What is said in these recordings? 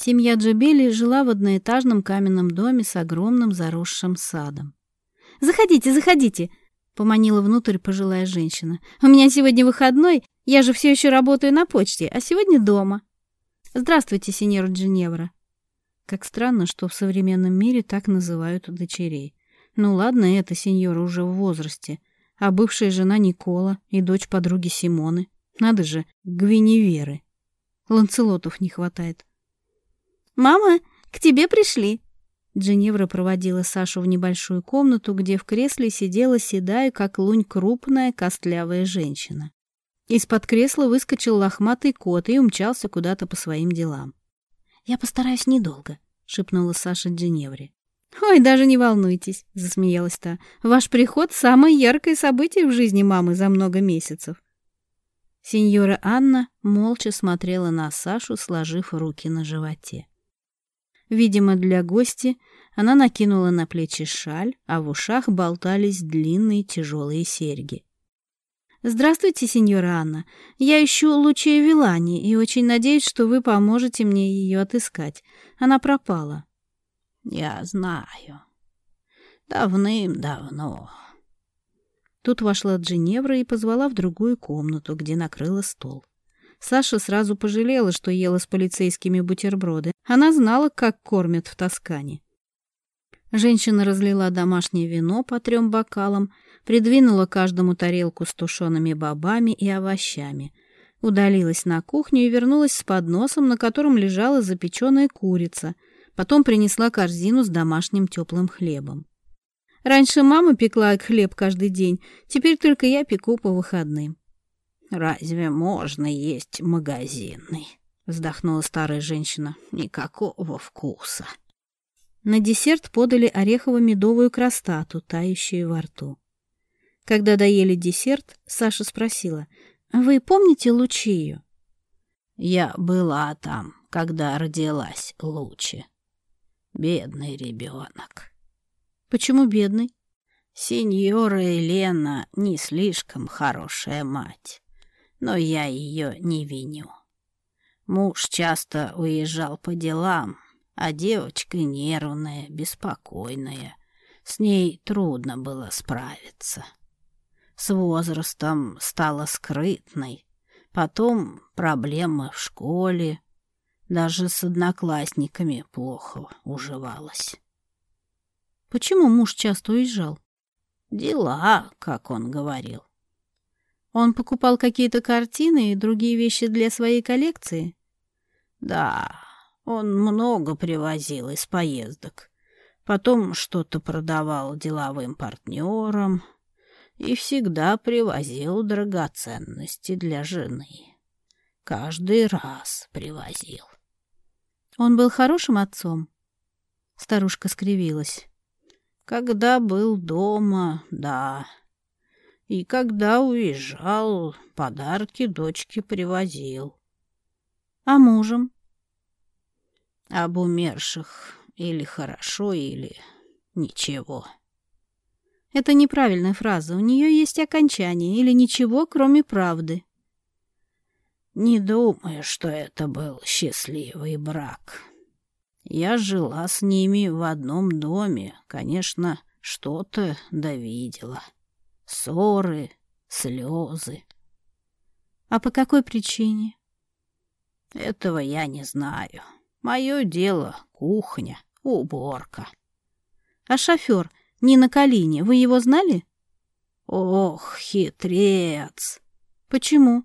Семья Джебели жила в одноэтажном каменном доме с огромным заросшим садом. «Заходите, заходите!» — поманила внутрь пожилая женщина. «У меня сегодня выходной, я же все еще работаю на почте, а сегодня дома». «Здравствуйте, сеньор Джиневра». Как странно, что в современном мире так называют дочерей. Ну ладно, это сеньора уже в возрасте, а бывшая жена Никола и дочь подруги Симоны. Надо же, Гвиневеры. Ланцелотов не хватает. «Мама, к тебе пришли!» Дженевра проводила Сашу в небольшую комнату, где в кресле сидела седая, как лунь, крупная костлявая женщина. Из-под кресла выскочил лохматый кот и умчался куда-то по своим делам. «Я постараюсь недолго», — шепнула Саша Дженевре. «Ой, даже не волнуйтесь», — засмеялась та. «Ваш приход — самое яркое событие в жизни мамы за много месяцев». Сеньора Анна молча смотрела на Сашу, сложив руки на животе. Видимо, для гости она накинула на плечи шаль, а в ушах болтались длинные тяжелые серьги. «Здравствуйте, сеньора Анна. Я ищу Лучию Вилани и очень надеюсь, что вы поможете мне ее отыскать. Она пропала». «Я знаю. Давным-давно». Тут вошла Джиневра и позвала в другую комнату, где накрыла стол. Саша сразу пожалела, что ела с полицейскими бутерброды. Она знала, как кормят в Тоскане. Женщина разлила домашнее вино по трем бокалам, придвинула каждому тарелку с тушеными бобами и овощами, удалилась на кухню и вернулась с подносом, на котором лежала запеченная курица, потом принесла корзину с домашним теплым хлебом. Раньше мама пекла хлеб каждый день, теперь только я пеку по выходным. «Разве можно есть магазинный?» — вздохнула старая женщина. «Никакого вкуса». На десерт подали орехово-медовую крастату, тающую во рту. Когда доели десерт, Саша спросила, «Вы помните Лучию?» «Я была там, когда родилась Лучи. Бедный ребенок». «Почему бедный?» «Сеньора Елена не слишком хорошая мать» но я ее не виню. Муж часто уезжал по делам, а девочка нервная, беспокойная. С ней трудно было справиться. С возрастом стала скрытной, потом проблемы в школе, даже с одноклассниками плохо уживалась. Почему муж часто уезжал? Дела, как он говорил. Он покупал какие-то картины и другие вещи для своей коллекции? Да, он много привозил из поездок. Потом что-то продавал деловым партнерам и всегда привозил драгоценности для жены. Каждый раз привозил. Он был хорошим отцом? Старушка скривилась. Когда был дома, да. И когда уезжал, подарки дочке привозил. А мужем? Об умерших или хорошо, или ничего. Это неправильная фраза. У нее есть окончание или ничего, кроме правды. Не думаю, что это был счастливый брак. Я жила с ними в одном доме. Конечно, что-то довидела. Да ссоры, слезы. А по какой причине? Этого я не знаю. Мое дело — кухня, уборка. А шофер не на Калине, вы его знали? Ох, хитрец! Почему?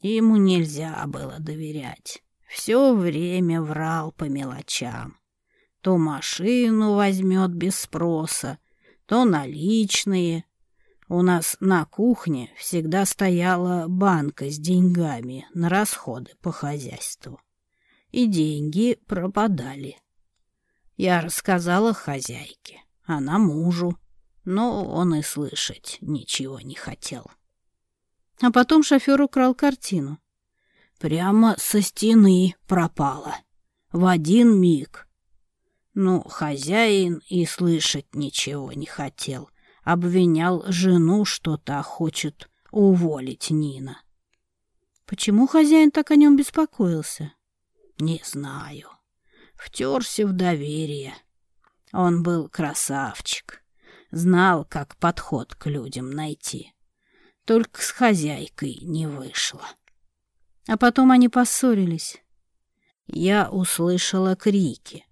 Ему нельзя было доверять. Все время врал по мелочам. То машину возьмет без спроса, то наличные, у нас на кухне всегда стояла банка с деньгами на расходы по хозяйству. И деньги пропадали. Я рассказала хозяйке, она мужу, но он и слышать ничего не хотел. А потом шофер украл картину. Прямо со стены пропала. В один миг. Ну, хозяин и слышать ничего не хотел — обвинял жену, что та хочет уволить Нина. Почему хозяин так о нем беспокоился? Не знаю. Втерся в доверие. Он был красавчик. Знал, как подход к людям найти. Только с хозяйкой не вышло. А потом они поссорились. Я услышала крики.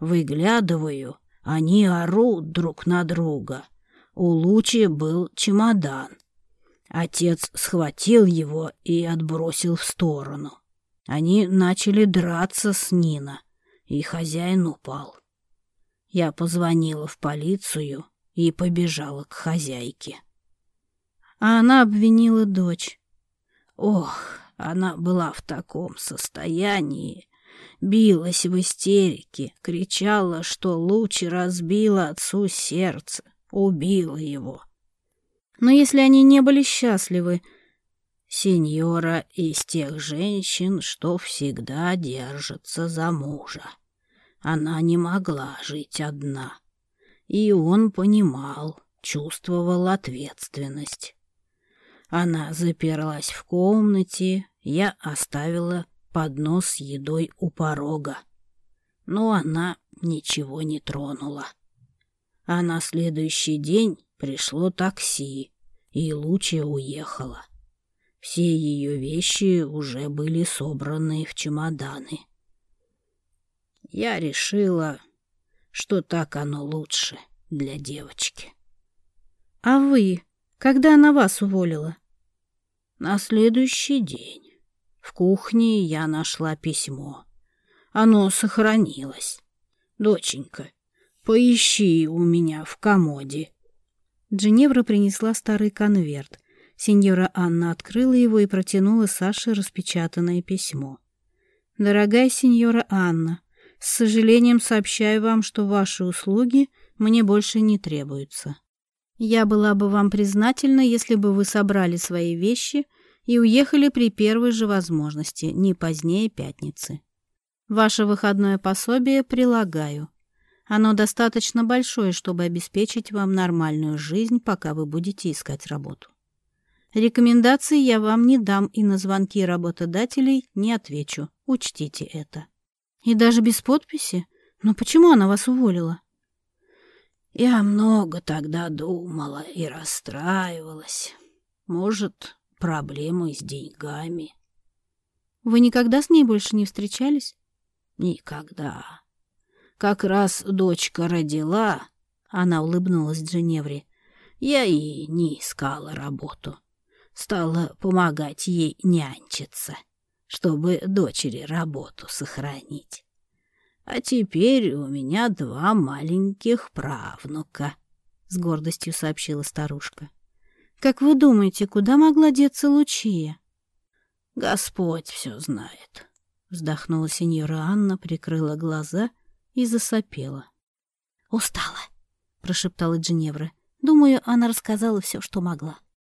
Выглядываю, они орут друг на друга — у Лучи был чемодан. Отец схватил его и отбросил в сторону. Они начали драться с Нина, и хозяин упал. Я позвонила в полицию и побежала к хозяйке. А она обвинила дочь. Ох, она была в таком состоянии, билась в истерике, кричала, что луч разбила отцу сердце убила его. Но если они не были счастливы, сеньора из тех женщин, что всегда держится за мужа. Она не могла жить одна. И он понимал, чувствовал ответственность. Она заперлась в комнате, я оставила поднос с едой у порога. Но она ничего не тронула. А на следующий день пришло такси, и Лучия уехала. Все ее вещи уже были собраны в чемоданы. Я решила, что так оно лучше для девочки. — А вы? Когда она вас уволила? — На следующий день. В кухне я нашла письмо. Оно сохранилось. «Доченька, Поищи у меня в комоде». Джиневра принесла старый конверт. Сеньора Анна открыла его и протянула Саше распечатанное письмо. «Дорогая сеньора Анна, с сожалением сообщаю вам, что ваши услуги мне больше не требуются. Я была бы вам признательна, если бы вы собрали свои вещи и уехали при первой же возможности, не позднее пятницы. Ваше выходное пособие прилагаю. Оно достаточно большое, чтобы обеспечить вам нормальную жизнь, пока вы будете искать работу. Рекомендации я вам не дам и на звонки работодателей не отвечу. Учтите это. И даже без подписи? Но почему она вас уволила? Я много тогда думала и расстраивалась. Может, проблемы с деньгами. Вы никогда с ней больше не встречались? Никогда как раз дочка родила...» Она улыбнулась Дженевре. «Я и не искала работу. Стала помогать ей нянчиться, чтобы дочери работу сохранить. А теперь у меня два маленьких правнука», — с гордостью сообщила старушка. «Как вы думаете, куда могла деться Лучия?» «Господь все знает», — вздохнула сеньора Анна, прикрыла глаза — и засопела. «Устала», — прошептала Джиневра. «Думаю, она рассказала все, что могла».